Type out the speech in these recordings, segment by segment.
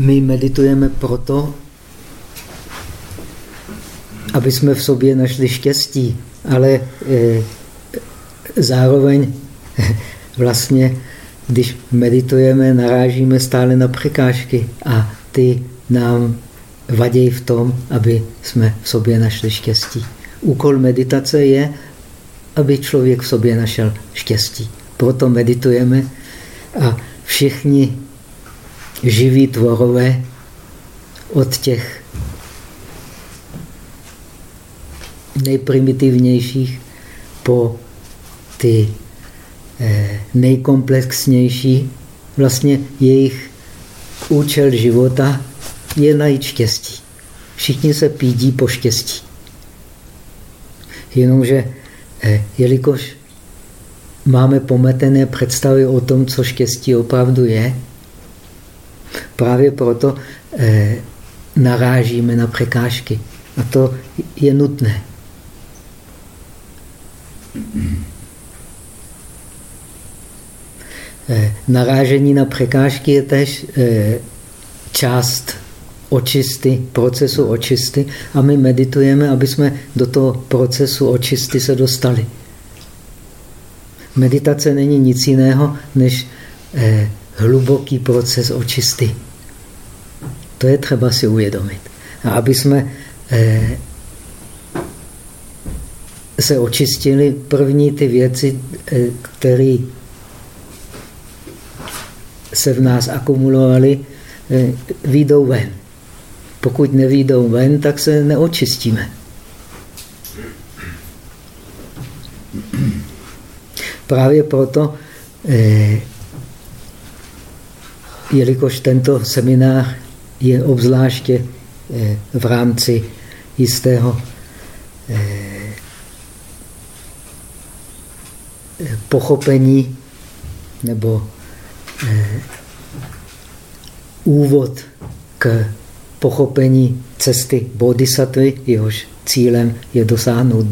my meditujeme proto, aby jsme v sobě našli štěstí, ale e, zároveň vlastně, když meditujeme, narážíme stále na překážky a ty nám vadí v tom, aby jsme v sobě našli štěstí. Úkol meditace je, aby člověk v sobě našel štěstí. Proto meditujeme a všichni živí tvorové od těch nejprimitivnějších po ty eh, nejkomplexnější. Vlastně jejich účel života je najít štěstí. Všichni se pídí po štěstí. Jenomže, eh, jelikož máme pometené představy o tom, co štěstí opravdu je, právě proto eh, narážíme na překážky. A to je nutné. Eh, narážení na překážky je tež eh, část očisty, procesu očisty a my meditujeme, aby jsme do toho procesu očisty se dostali. Meditace není nic jiného, než eh, hluboký proces očisty. To je třeba si uvědomit. A aby jsme se očistili, první ty věci, které se v nás akumulovaly, eh, výjdou ven. Pokud nevýjdou ven, tak se neočistíme. Právě proto, eh, jelikož tento seminář je obzvláště eh, v rámci jistého pochopení nebo Eh, úvod k pochopení cesty bodhisattvy, jehož cílem je dosáhnout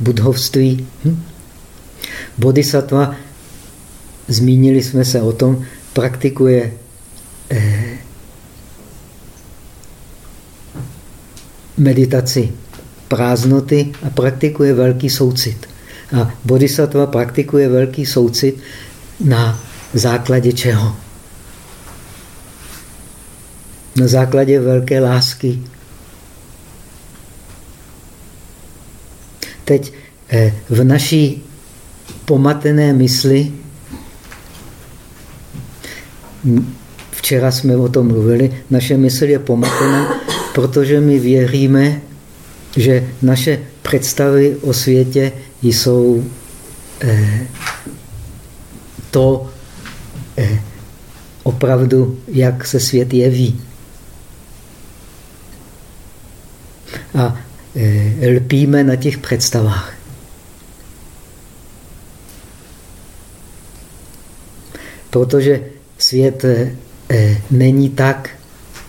budhovství. Hm? Bodhisattva, zmínili jsme se o tom, praktikuje eh, meditaci prázdnoty a praktikuje velký soucit. A bodhisattva praktikuje velký soucit na základě čeho? Na základě velké lásky. Teď eh, v naší pomatené mysli, včera jsme o tom mluvili, naše mysl je pomatená, protože my věříme, že naše představy o světě jsou eh, to, Eh, opravdu, jak se svět jeví. A eh, lpíme na těch představách. Protože svět eh, není tak,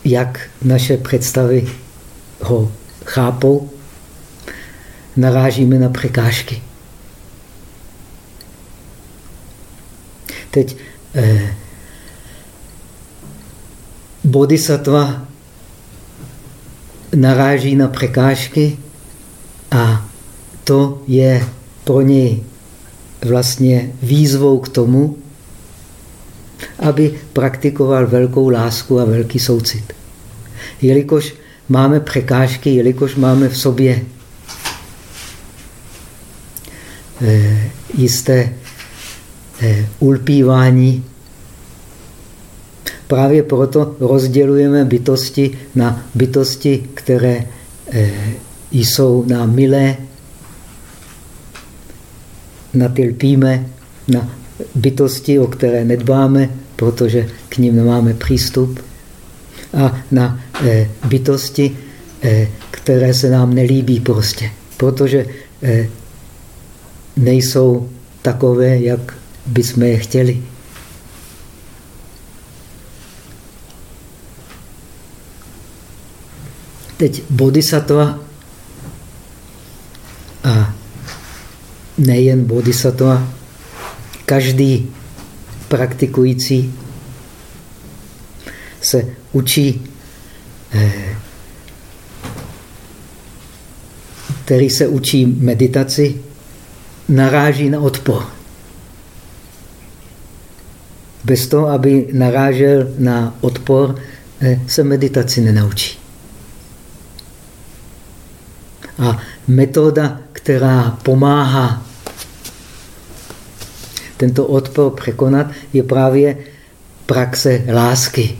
jak naše představy ho chápou, narážíme na překážky. Teď eh, bodhisattva naráží na překážky a to je pro něj vlastně výzvou k tomu, aby praktikoval velkou lásku a velký soucit. Jelikož máme překážky, jelikož máme v sobě eh, jisté Eh, ulpívání. Právě proto rozdělujeme bytosti na bytosti, které eh, jsou nám milé, na ty lpíme, na bytosti, o které nedbáme, protože k ním nemáme přístup, a na eh, bytosti, které se nám nelíbí prostě, protože nejsou takové, jak bychom je chtěli. Teď bodhisattva. A nejen bodhisattva, každý praktikující se učí, eh, který se učí meditaci, naráží na odpor. Bez toho, aby narážel na odpor, eh, se meditaci nenaučí. A metoda, která pomáhá tento odpor překonat, je právě praxe lásky.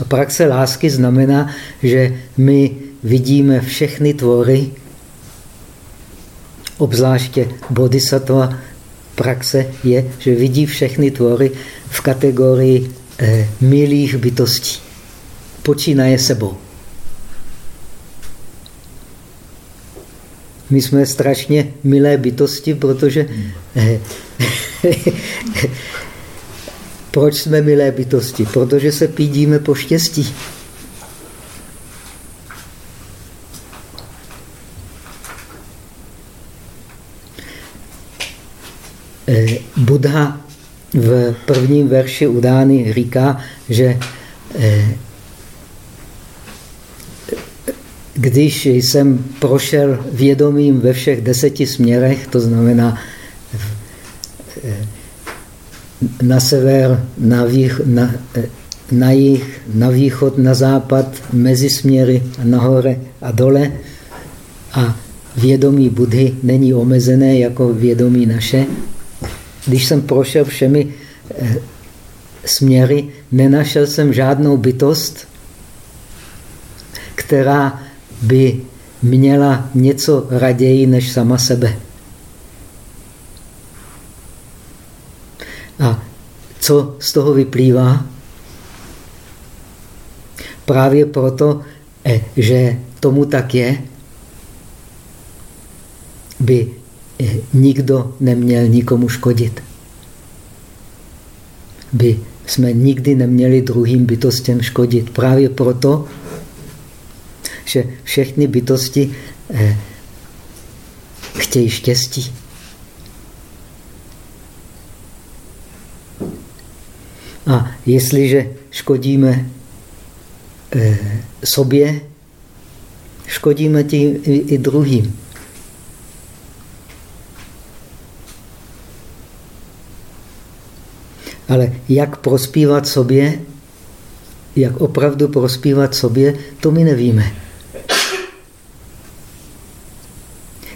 A praxe lásky znamená, že my vidíme všechny tvory, obzvláště bodhisattva praxe je, že vidí všechny tvory v kategorii eh, milých bytostí. Počínaje sebou. My jsme strašně milé bytosti, protože... Eh, proč jsme milé bytosti? Protože se pídíme po štěstí. Eh, Buddha v prvním verši Udány říká, že eh, když jsem prošel vědomím ve všech deseti směrech, to znamená eh, na sever, na, vých, na, na jih, na východ, na západ, mezi směry, nahoře a dole, a vědomí Budhy není omezené jako vědomí naše, když jsem prošel všemi eh, směry, nenašel jsem žádnou bytost, která by měla něco raději než sama sebe. A co z toho vyplývá? Právě proto, eh, že tomu tak je, by nikdo neměl nikomu škodit. By jsme nikdy neměli druhým bytostem škodit. Právě proto, že všechny bytosti eh, chtějí štěstí. A jestliže škodíme eh, sobě, škodíme tím i, i druhým. Ale jak prospívat sobě, jak opravdu prospívat sobě, to my nevíme.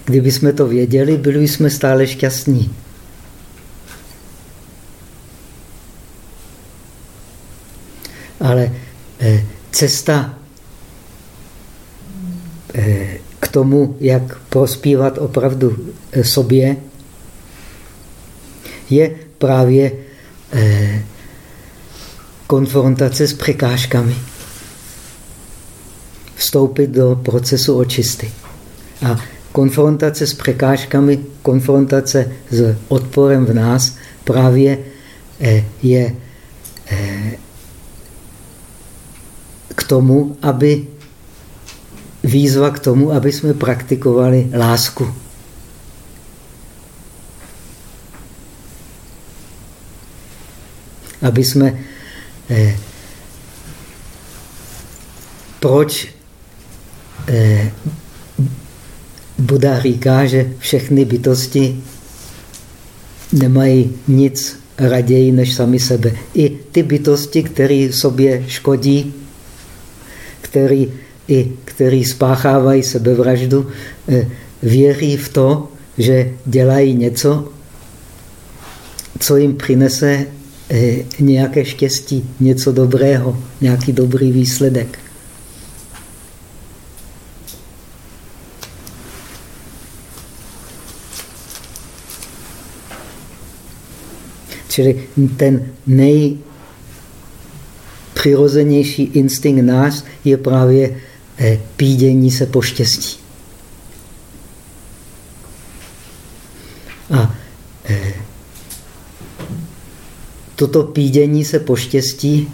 Kdyby jsme to věděli, byli jsme stále šťastní. Ale eh, cesta eh, k tomu, jak prospívat opravdu eh, sobě, je právě konfrontace s překážkami. Vstoupit do procesu očisty. A konfrontace s překážkami, konfrontace s odporem v nás právě eh, je eh, k tomu, aby výzva k tomu, aby jsme praktikovali lásku. aby jsme eh, proč Buddha říká, že všechny bytosti nemají nic raději než sami sebe. I ty bytosti, které sobě škodí, který, i který spáchávají sebevraždu, eh, věří v to, že dělají něco, co jim přinese Eh, nějaké štěstí, něco dobrého, nějaký dobrý výsledek. Čili ten nejpřirozenější instinkt nás je právě eh, pídění se po štěstí. A eh, toto pídění se po štěstí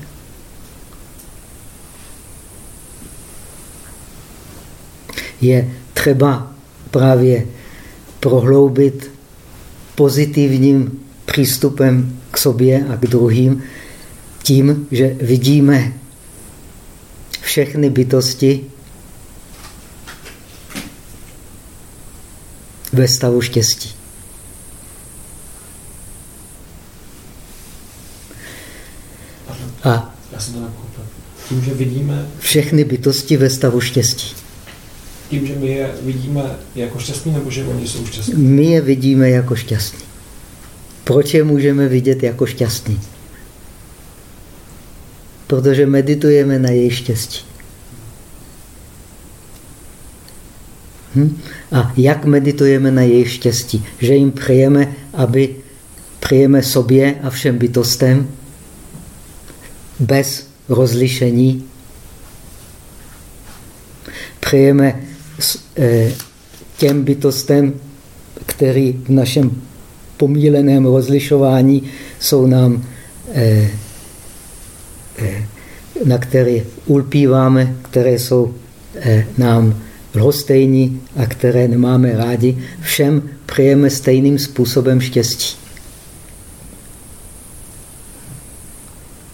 je třeba právě prohloubit pozitivním přístupem k sobě a k druhým, tím, že vidíme všechny bytosti ve stavu štěstí. A tím, že vidíme... Všechny bytosti ve stavu štěstí. Tím, že my je vidíme jako šťastní, nebo že oni jsou šťastní? My je vidíme jako šťastní. Proč je můžeme vidět jako šťastní? Protože meditujeme na jejich štěstí. Hm? A jak meditujeme na jejich štěstí? Že jim přejeme, aby přejeme sobě a všem bytostem bez rozlišení. Přejeme eh, těm bytostem, který v našem pomíleném rozlišování jsou nám, eh, eh, na které ulpíváme, které jsou nám lhostejní a které nemáme rádi, všem přejeme stejným způsobem štěstí.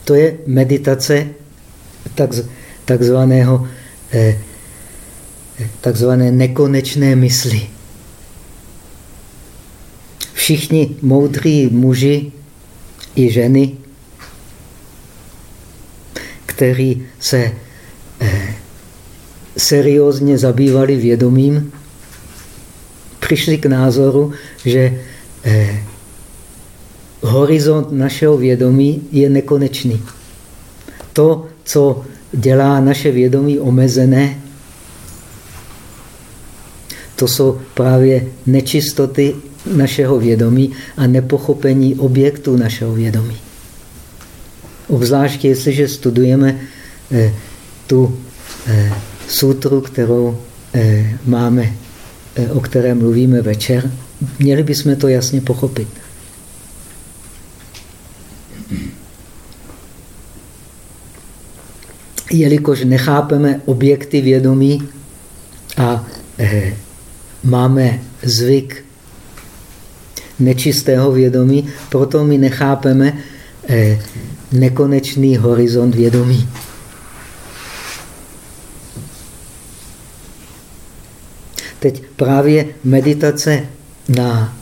To je meditace takzvaného eh, takzvané nekonečné mysli. Všichni moudří muži i ženy, kteří se eh, seriózně zabývali vědomím, přišli k názoru, že eh, horizont našeho vědomí je nekonečný. To, co dělá naše vědomí omezené, to jsou právě nečistoty našeho vědomí a nepochopení objektů našeho vědomí. Obzvláště, jestliže studujeme eh, tu eh, sutru, kterou eh, máme, eh, o které mluvíme večer, měli bychom to jasně pochopit. Jelikož nechápeme objekty vědomí a eh, máme zvyk nečistého vědomí, proto my nechápeme eh, nekonečný horizont vědomí. Teď právě meditace na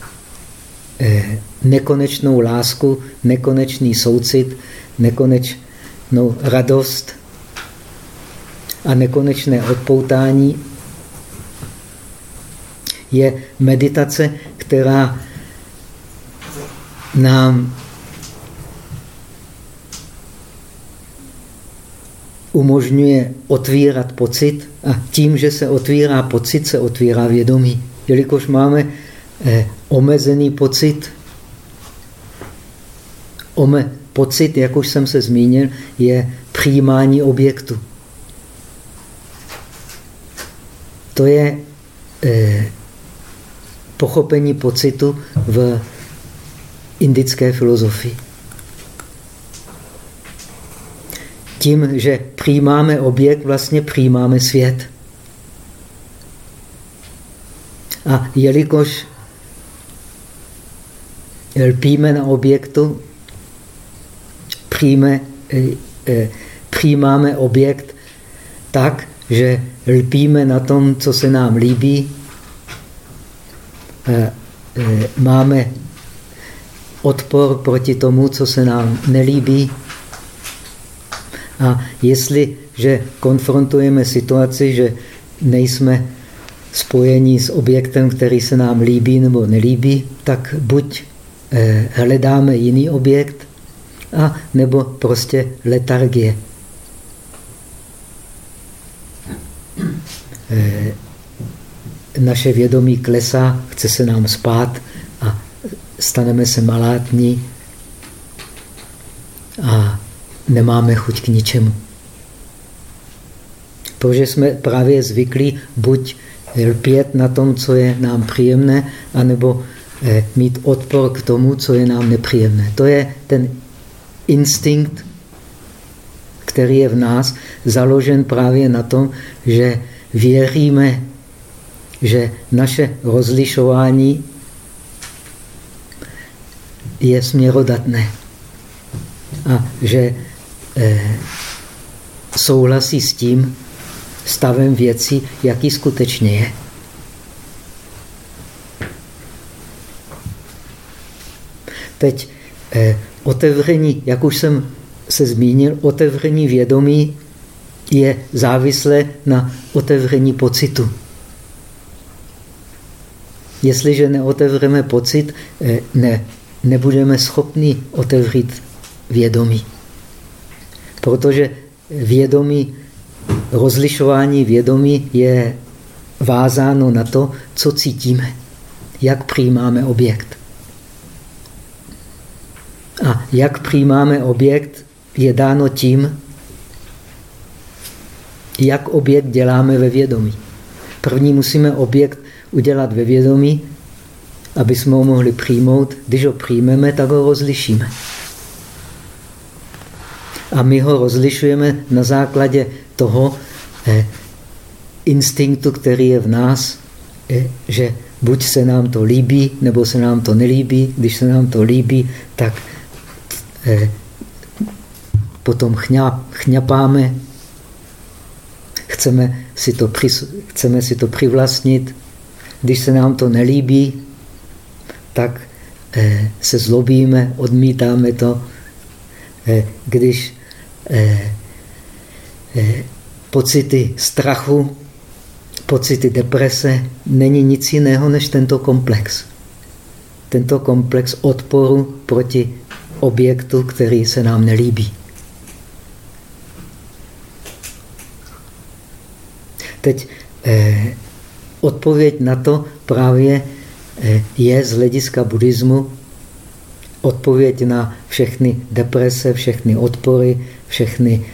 eh, nekonečnou lásku, nekonečný soucit, nekonečnou radost a nekonečné odpoutání je meditace, která nám umožňuje otvírat pocit a tím, že se otvírá pocit, se otvírá vědomí. Jelikož máme eh, omezený pocit, ome, pocit, jak už jsem se zmínil, je přijímání objektu. To je eh, pochopení pocitu v indické filozofii. Tím, že přijímáme objekt, vlastně přijímáme svět. A jelikož lpíme na objektu, přijme, eh, eh, přijímáme objekt tak, že lpíme na tom, co se nám líbí, eh, máme odpor proti tomu, co se nám nelíbí. A jestliže konfrontujeme situaci, že nejsme spojení s objektem, který se nám líbí nebo nelíbí, tak buď hledáme jiný objekt, a nebo prostě letargie. Eh, naše vědomí klesá, chce se nám spát staneme se malátní a nemáme chuť k ničemu. Protože jsme právě zvyklí buď lpět na tom, co je nám příjemné, anebo eh, mít odpor k tomu, co je nám nepříjemné. To je ten instinkt, který je v nás, založen právě na tom, že věříme, že naše rozlišování je směrodatné a že eh, souhlasí s tím stavem věcí, jaký skutečně je. Teď eh, otevření, jak už jsem se zmínil, otevření vědomí je závislé na otevření pocitu. Jestliže neotevřeme pocit, eh, ne, nebudeme schopni otevřít vědomí. Protože vědomí, rozlišování vědomí je vázáno na to, co cítíme, jak přijímáme objekt. A jak přijímáme objekt, je dáno tím, jak objekt děláme ve vědomí. První musíme objekt udělat ve vědomí, aby jsme ho mohli přijmout. Když ho přijmeme, tak ho rozlišíme. A my ho rozlišujeme na základě toho eh, instinktu, který je v nás, eh, že buď se nám to líbí, nebo se nám to nelíbí. Když se nám to líbí, tak eh, potom chňap, chňapáme, chceme si, to při, chceme si to přivlastnit. Když se nám to nelíbí, tak eh, se zlobíme, odmítáme to. Eh, když eh, pocity strachu, pocity deprese, není nic jiného než tento komplex. Tento komplex odporu proti objektu, který se nám nelíbí. Teď eh, odpověď na to právě je z hlediska buddhismu odpověď na všechny deprese, všechny odpory, všechny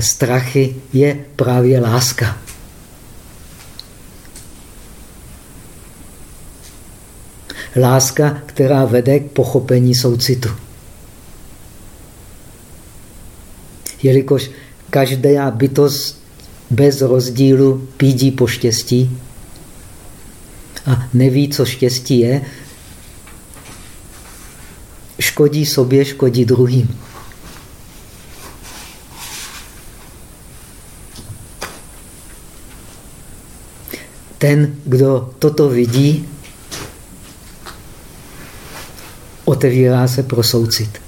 strachy je právě láska. Láska, která vede k pochopení soucitu. Jelikož každá bytost bez rozdílu pídí po štěstí a neví, co štěstí je, škodí sobě, škodí druhým. Ten, kdo toto vidí, otevírá se pro soucit.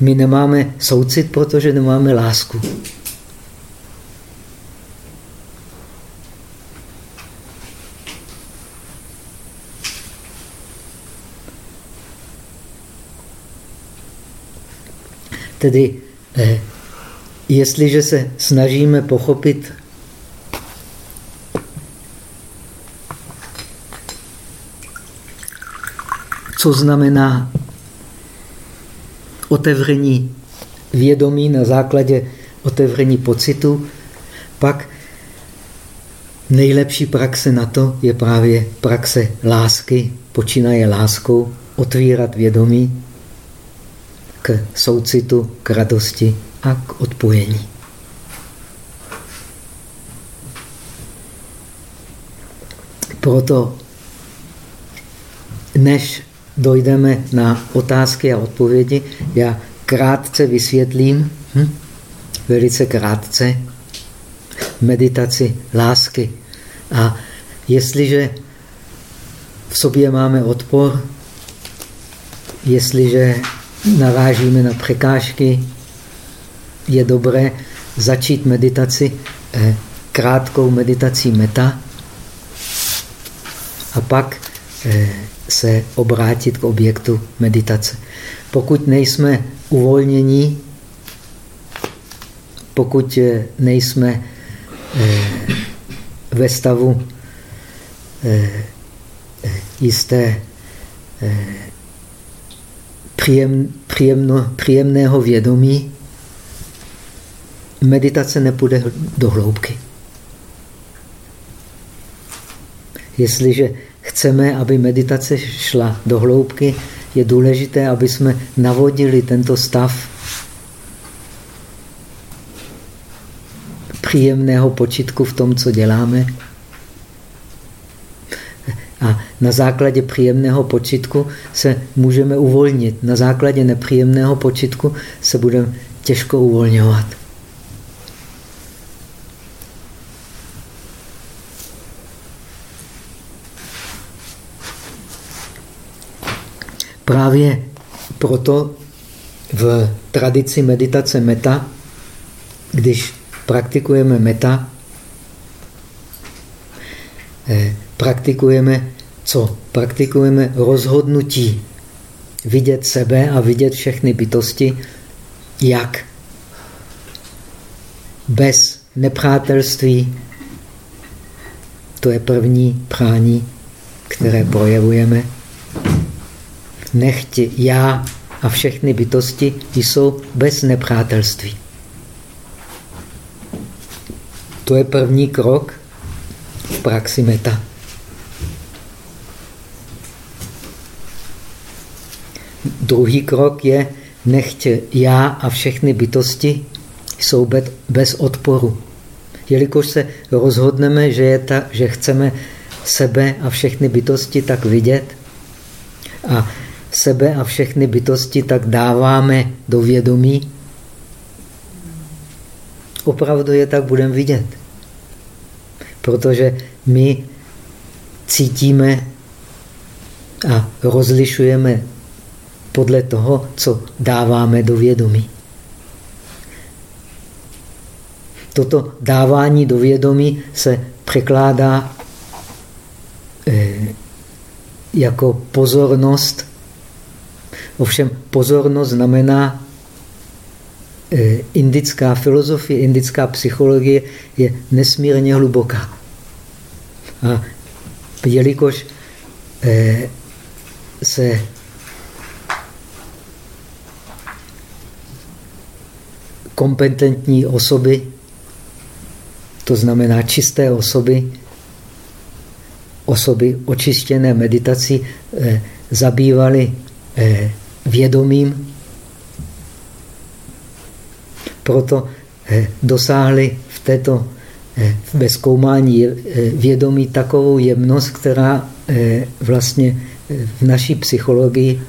My nemáme soucit, protože nemáme lásku. Tedy, eh, jestliže se snažíme pochopit co znamená otevření vědomí na základě otevření pocitu, pak nejlepší praxe na to je právě praxe lásky, počínaje láskou, otvírat vědomí soucitu, k radosti a k odpojení. Proto, než dojdeme na otázky a odpovědi. Já krátce vysvětlím, hm? velice krátce, meditaci lásky. A jestliže v sobě máme odpor, jestliže narážíme na překážky, je dobré začít meditaci eh, krátkou meditací meta a pak eh, se obrátit k objektu meditace. Pokud nejsme uvolnění, pokud eh, nejsme ve stavu jisté příjem, příjemno, příjemného vědomí, meditace nepůjde do hloubky. Jestliže chceme, aby meditace šla do hloubky, je důležité, aby jsme navodili tento stav příjemného počitku v tom, co děláme. Na základě příjemného počitku se můžeme uvolnit. Na základě nepříjemného počitku se budeme těžko uvolňovat. Právě proto v tradici meditace meta, když praktikujeme meta, eh, praktikujeme co? Praktikujeme rozhodnutí vidět sebe a vidět všechny bytosti, jak bez nepřátelství. To je první prání, které projevujeme. Nechť já a všechny bytosti jsou bez nepřátelství. To je první krok v praxi meta. Druhý krok je, nechť já a všechny bytosti jsou bez odporu. Jelikož se rozhodneme, že, je ta, že chceme sebe a všechny bytosti tak vidět a sebe a všechny bytosti tak dáváme do vědomí, opravdu je tak budeme vidět. Protože my cítíme a rozlišujeme podle toho, co dáváme do vědomí. Toto dávání do vědomí se překládá eh, jako pozornost. Ovšem pozornost znamená eh, indická filozofie, indická psychologie je nesmírně hluboká. A jelikož eh, se kompetentní osoby, to znamená čisté osoby, osoby očištěné meditací, eh, zabývaly eh, vědomím, proto eh, v této eh, ve zkoumání eh, vědomí takovou jemnost, která eh, vlastně v naší psychologii,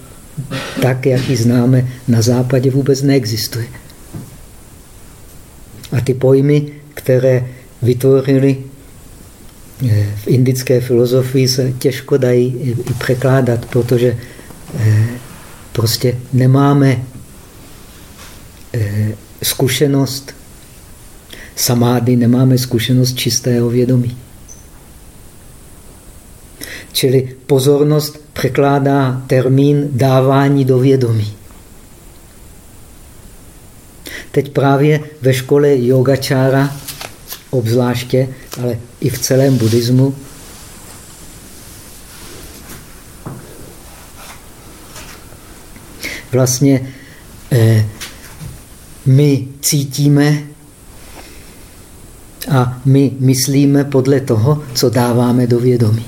tak, jak ji známe na západě, vůbec neexistuje. A ty pojmy, které vytvořili eh, v indické filozofii, se těžko dají i překládat, protože eh, prostě nemáme eh, zkušenost samády, nemáme zkušenost čistého vědomí. Čili pozornost překládá termín dávání do vědomí. Teď právě ve škole yogačára, obzvláště, ale i v celém buddhismu, vlastně eh, my cítíme a my myslíme podle toho, co dáváme do vědomí.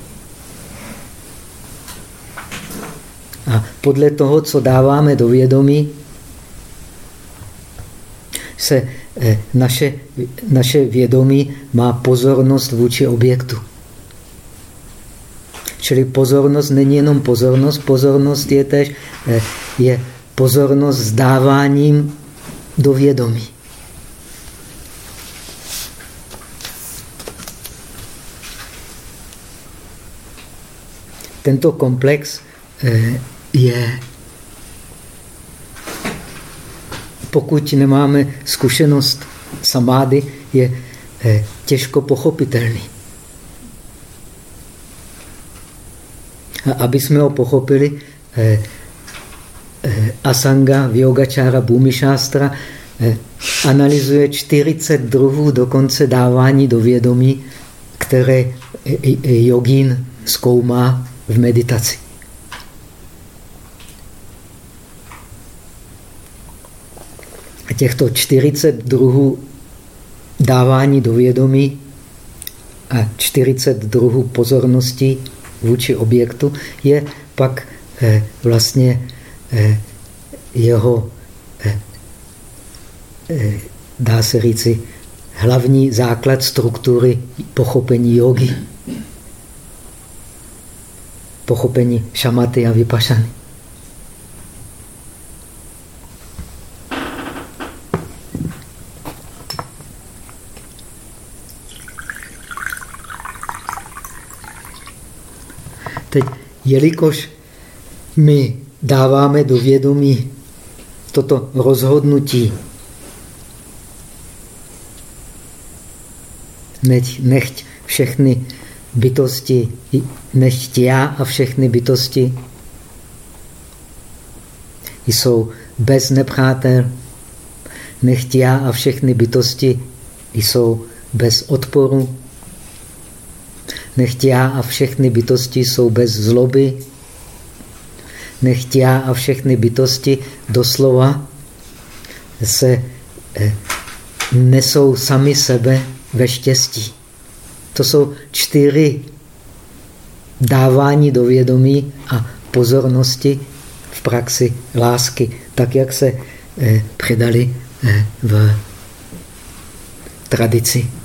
A podle toho, co dáváme do vědomí, se eh, naše, naše vědomí má pozornost vůči objektu. Čili pozornost není jenom pozornost, pozornost je tež eh, je pozornost s dáváním do vědomí. Tento komplex eh, je pokud nemáme zkušenost samády, je eh, těžko pochopitelný. A aby jsme ho pochopili, eh, eh, Asanga v Yogačára Bhumišástra analyzuje 40 druhů dokonce dávání do vědomí, které jogín zkoumá v meditaci. Těchto 40 druhů dávání do vědomí a 40 druhů pozornosti vůči objektu je pak eh, vlastně eh, jeho, eh, dá se říci, hlavní základ struktury pochopení jogy. pochopení šamaty a vypašany. Teď, jelikož my dáváme do vědomí toto rozhodnutí, nechť, nechť všechny bytosti, nechť já a všechny bytosti jsou bez nepřátel, nechť já a všechny bytosti jsou bez odporu, nechť já a všechny bytosti jsou bez zloby, nechť já a všechny bytosti doslova se eh, nesou sami sebe ve štěstí. To jsou čtyři dávání do vědomí a pozornosti v praxi lásky, tak jak se eh, předali eh, v tradici.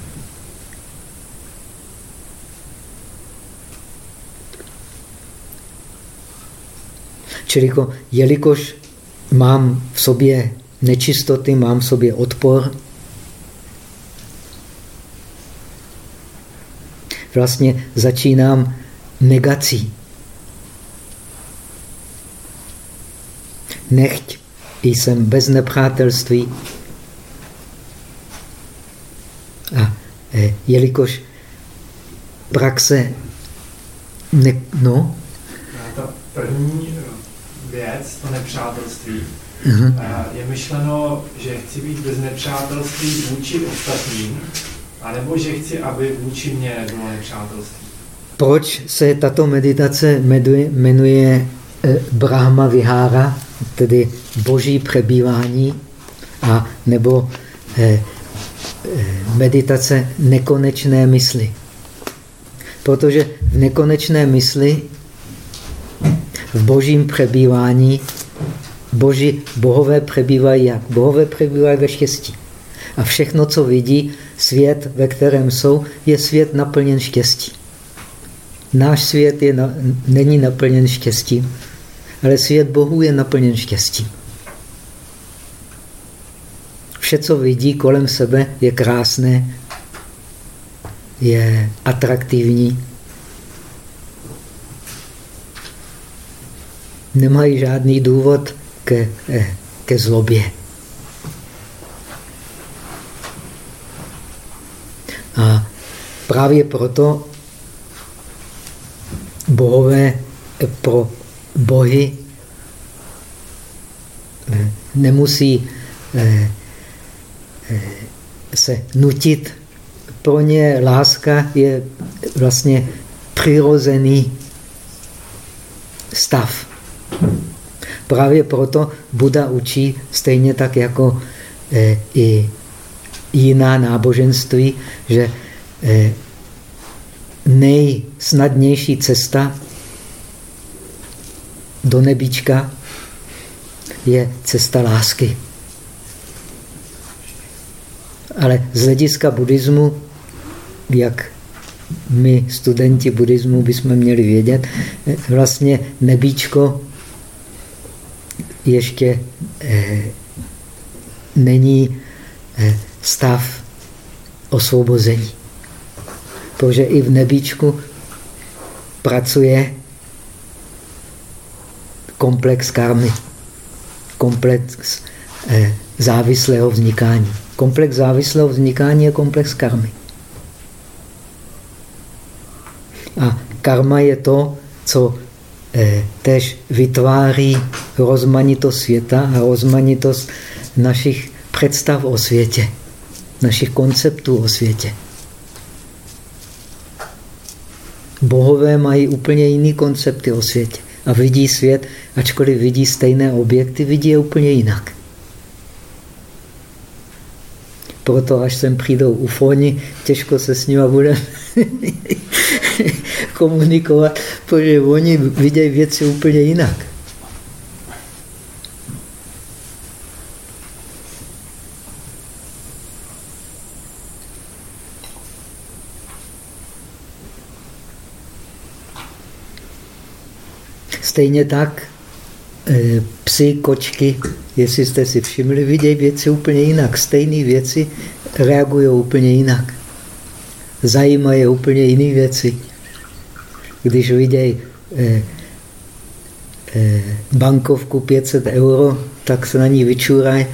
Čili jelikož mám v sobě nečistoty, mám v sobě odpor, vlastně začínám negací. Nechť jsem bez nepřátelství. A e, jelikož praxe ne, no? Ta první to nepřátelství. -huh. je myšleno, že chci být bez nepřátelství vůči ostatním, anebo že chci, aby vůči mně nebylo nepřátelství. Proč se tato meditace jmenuje, eh, Brahma Vihara, tedy boží přebývání, a nebo eh, eh, meditace nekonečné mysli? Protože v nekonečné mysli v božím přebývání boží, bohové přebývají jak? Bohové přebývají ve štěstí. A všechno, co vidí, svět, ve kterém jsou, je svět naplněn štěstí. Náš svět je na, není naplněn štěstím, ale svět Bohu je naplněn štěstím. Vše, co vidí kolem sebe, je krásné, je atraktivní, nemají žádný důvod ke, eh, ke zlobě. A právě proto bohové pro bohy eh, nemusí eh, se nutit. Pro ně láska je vlastně přirozený stav. Právě proto Buda učí stejně tak jako eh, i jiná náboženství, že eh, nejsnadnější cesta do nebíčka je cesta lásky. Ale z hlediska buddhismu, jak my, studenti buddhismu, bychom měli vědět, eh, vlastně nebíčko ještě eh, není eh, stav osvobození. Protože i v nebíčku pracuje komplex karmy, komplex eh, závislého vznikání. Komplex závislého vznikání je komplex karmy. A karma je to, co tež vytváří rozmanitost světa a rozmanitost našich představ o světě, našich konceptů o světě. Bohové mají úplně jiný koncepty o světě a vidí svět, ačkoliv vidí stejné objekty, vidí je úplně jinak. Proto až sem přijdou ufoni, těžko se s nimi bude komunikovat, protože oni vidějí věci úplně jinak. Stejně tak psy, kočky, jestli jste si všimli, vidějí věci úplně jinak. Stejné věci reagují úplně jinak. Zajímají úplně jiné věci. Když vidějí eh, eh, bankovku 500 euro, tak se na ní vyčurají.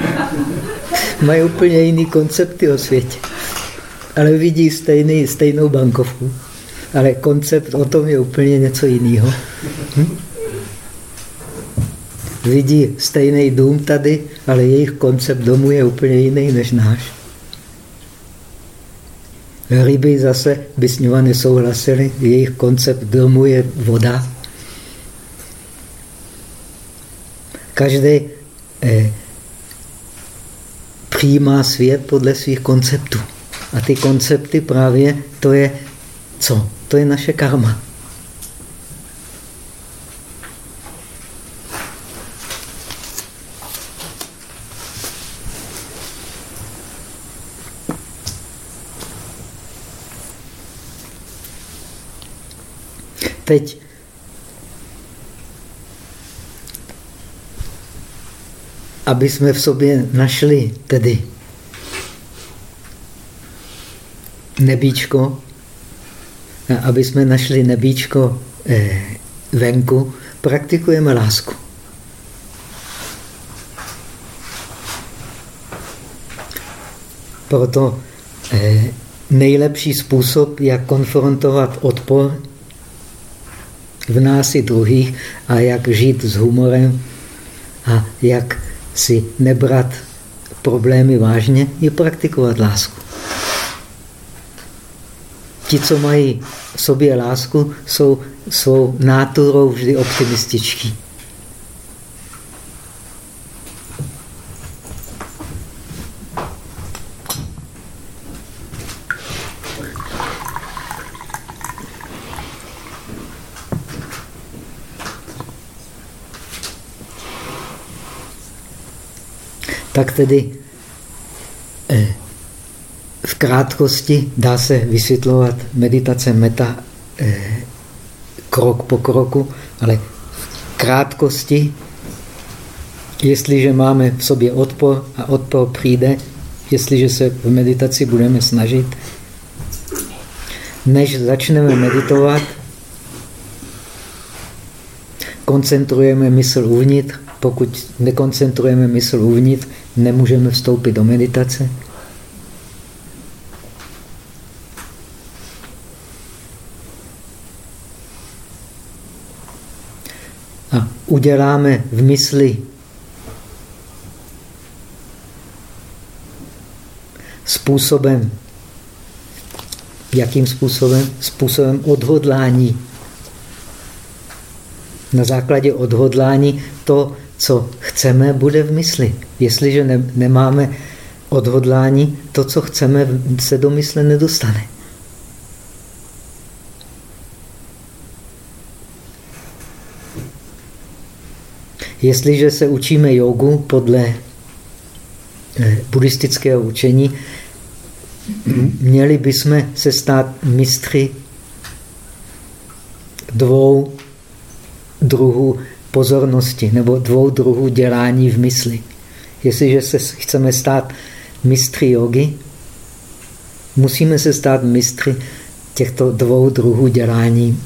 Mají úplně jiný koncepty o světě. Ale vidí stejný, stejnou bankovku. Ale koncept o tom je úplně něco jiného. Hm? Vidí stejný dům tady, ale jejich koncept domu je úplně jiný než náš. Ryby zase by s nesouhlasili, jejich koncept domu je voda. Každý eh, přijímá svět podle svých konceptů. A ty koncepty právě to je co? To je naše karma. Teď aby jsme v sobě našli tedy nebíčko, aby jsme našli nebíčko eh, venku, praktikujeme lásku. Proto eh, nejlepší způsob, jak konfrontovat odpor v nás i druhých a jak žít s humorem a jak si nebrat problémy vážně, je praktikovat lásku. Ti, co mají v sobě lásku, jsou svou náturou vždy optimističtí. Tak tedy eh, v krátkosti dá se vysvětlovat meditace meta eh, krok po kroku, ale v krátkosti, jestliže máme v sobě odpor a odpor přijde, jestliže se v meditaci budeme snažit, než začneme meditovat, koncentrujeme mysl uvnitř. Pokud nekoncentrujeme mysl uvnitř, nemůžeme vstoupit do meditace. A uděláme v mysli způsobem, jakým způsobem? Způsobem odhodlání. Na základě odhodlání to, co chceme, bude v mysli. Jestliže ne, nemáme odhodlání, to, co chceme, se do mysle nedostane. Jestliže se učíme jogu podle eh, buddhistického učení, měli bychom se stát mistry dvou druhů pozornosti nebo dvou druhů dělání v mysli. Jestliže se chceme stát mistry jogy, musíme se stát mistry těchto dvou druhů dělání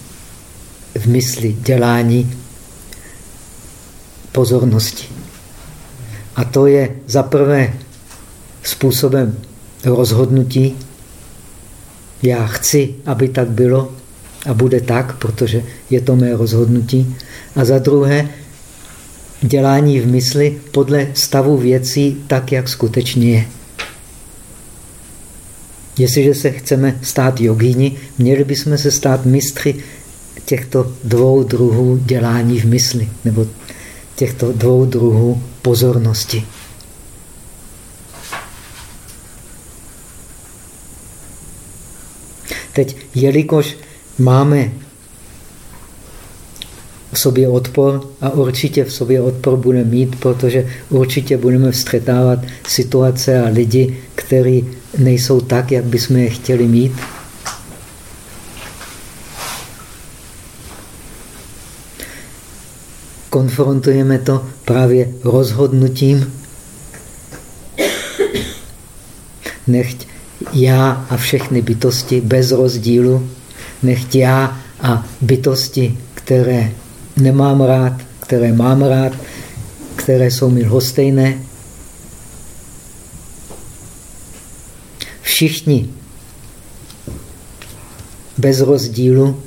v mysli, dělání pozornosti. A to je za prvé způsobem rozhodnutí. Já chci, aby tak bylo a bude tak, protože je to mé rozhodnutí. A za druhé, dělání v mysli podle stavu věcí tak, jak skutečně je. Jestliže se chceme stát jogíni, měli bychom se stát mistry těchto dvou druhů dělání v mysli, nebo těchto dvou druhů pozornosti. Teď, jelikož máme v sobě odpor a určitě v sobě odpor budeme mít, protože určitě budeme vstřetávat situace a lidi, kteří nejsou tak, jak bychom je chtěli mít. konfrontujeme to právě rozhodnutím, nechť já a všechny bytosti bez rozdílu, nechť já a bytosti, které nemám rád, které mám rád, které jsou mi lhostejné, všichni bez rozdílu,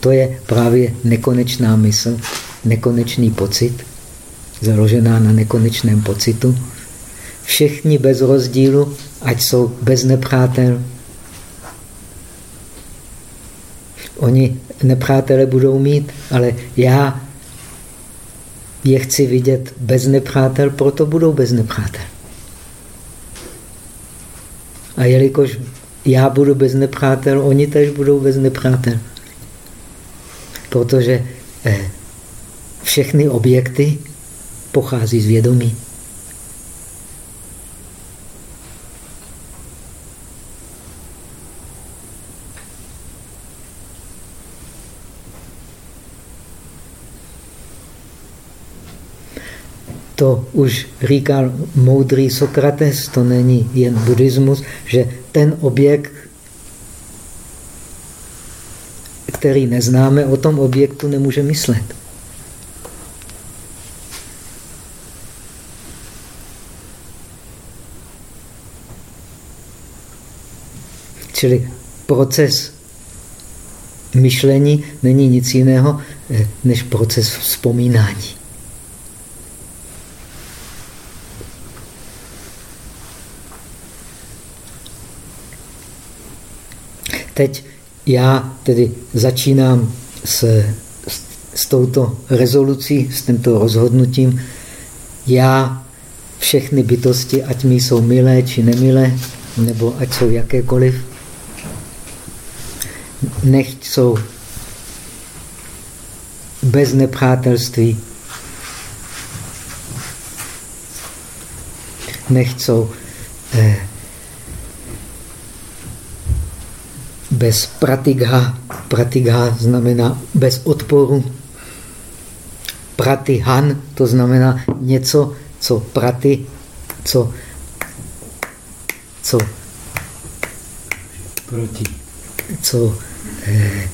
to je právě nekonečná mysl, nekonečný pocit, založená na nekonečném pocitu. Všichni bez rozdílu, ať jsou bez nepřátel. Oni nepřátele budou mít, ale já je chci vidět bez nepřátel, proto budou bez nepřátel. A jelikož já budu bez nepřátel, oni tež budou bez nepřátel. Protože eh, všechny objekty pochází z vědomí. To už říkal moudrý Sokrates, to není jen buddhismus, že ten objekt, který neznáme, o tom objektu nemůže myslet. Čili proces myšlení není nic jiného eh, než proces vzpomínání. Teď já tedy začínám s, s, s touto rezolucí, s tímto rozhodnutím. Já všechny bytosti, ať mi jsou milé či nemilé, nebo ať jsou jakékoliv, nechť jsou bez nepřátelství, nechť jsou eh, bez pratigha. Pratigha znamená bez odporu. Pratihan to znamená něco, co praty, co, co proti. Co eh,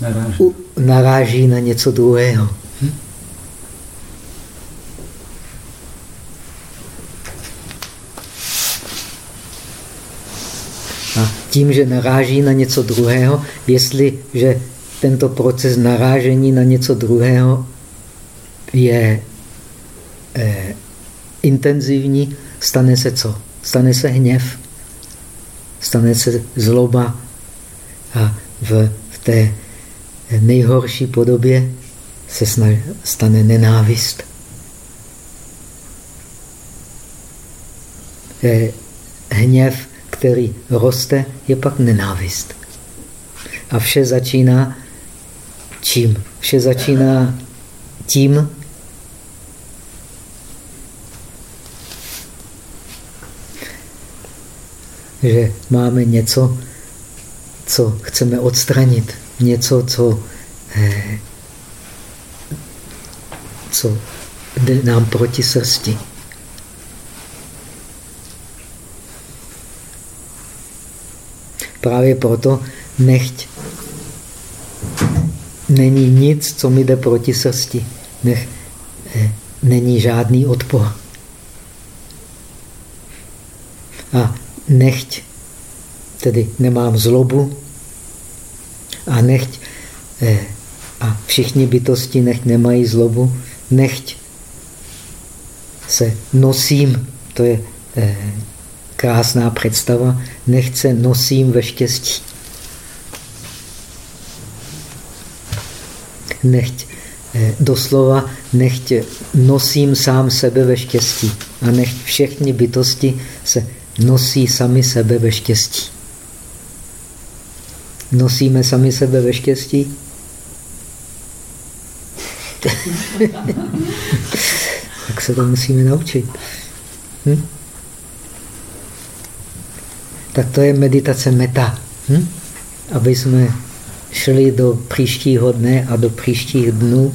naráží. U, naráží na něco druhého. Tím, že naráží na něco druhého, jestliže tento proces narážení na něco druhého je eh, intenzivní, stane se co? Stane se hněv, stane se zloba a v, v té nejhorší podobě se stane nenávist. Eh, hněv který roste, je pak nenávist. A vše začíná čím? Vše začíná tím, že máme něco, co chceme odstranit, něco, co, eh, co jde nám proti srsti. Právě proto nechť není nic, co mi jde proti srsti. Nech, eh, není žádný odpor. A nechť, tedy nemám zlobu, a nechť, eh, a všichni bytosti nechť nemají zlobu, nechť se nosím, to je eh, krásná představa, nechce nosím ve štěstí. Nechť, eh, doslova nechť nosím sám sebe ve štěstí a nechť všechny bytosti se nosí sami sebe ve štěstí. Nosíme sami sebe ve štěstí? tak se to musíme naučit. Hm? Tak to je meditace meta. Hm? Aby jsme šli do příštího dne a do příštích dnů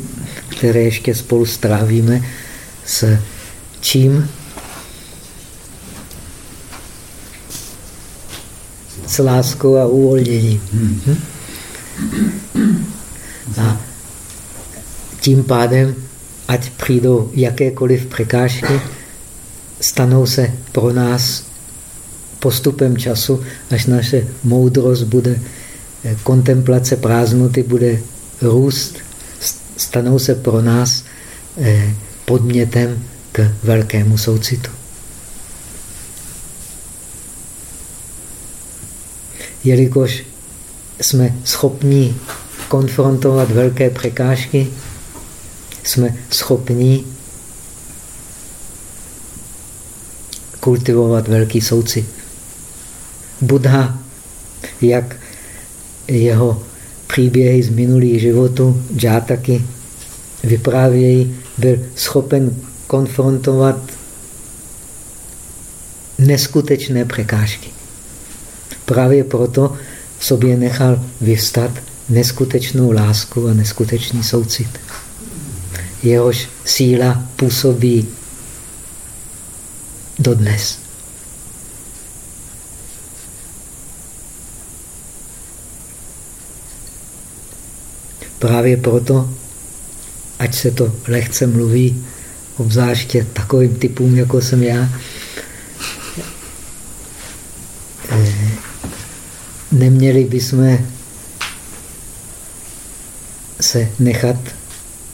které ještě spolu strávíme s čím? S láskou a uvolněním. Hm? A tím pádem, ať přijdou jakékoliv překážky, stanou se pro nás postupem času, až naše moudrost bude, eh, kontemplace prázdnoty bude růst, stanou se pro nás eh, podmětem k velkému soucitu. Jelikož jsme schopni konfrontovat velké překážky, jsme schopni kultivovat velký soucit. Buddha, jak jeho příběhy z minulých životů, džátaky, vyprávějí, byl schopen konfrontovat neskutečné překážky. Právě proto sobě nechal vyvstat neskutečnou lásku a neskutečný soucit. Jehož síla působí dodnes. Právě proto, ať se to lehce mluví, obzvláště takovým typům, jako jsem já, eh, neměli bychom se nechat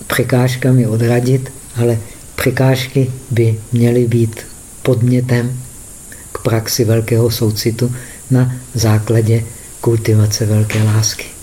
překážkami odradit, ale překážky by měly být podmětem k praxi velkého soucitu na základě kultivace velké lásky.